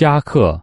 夹克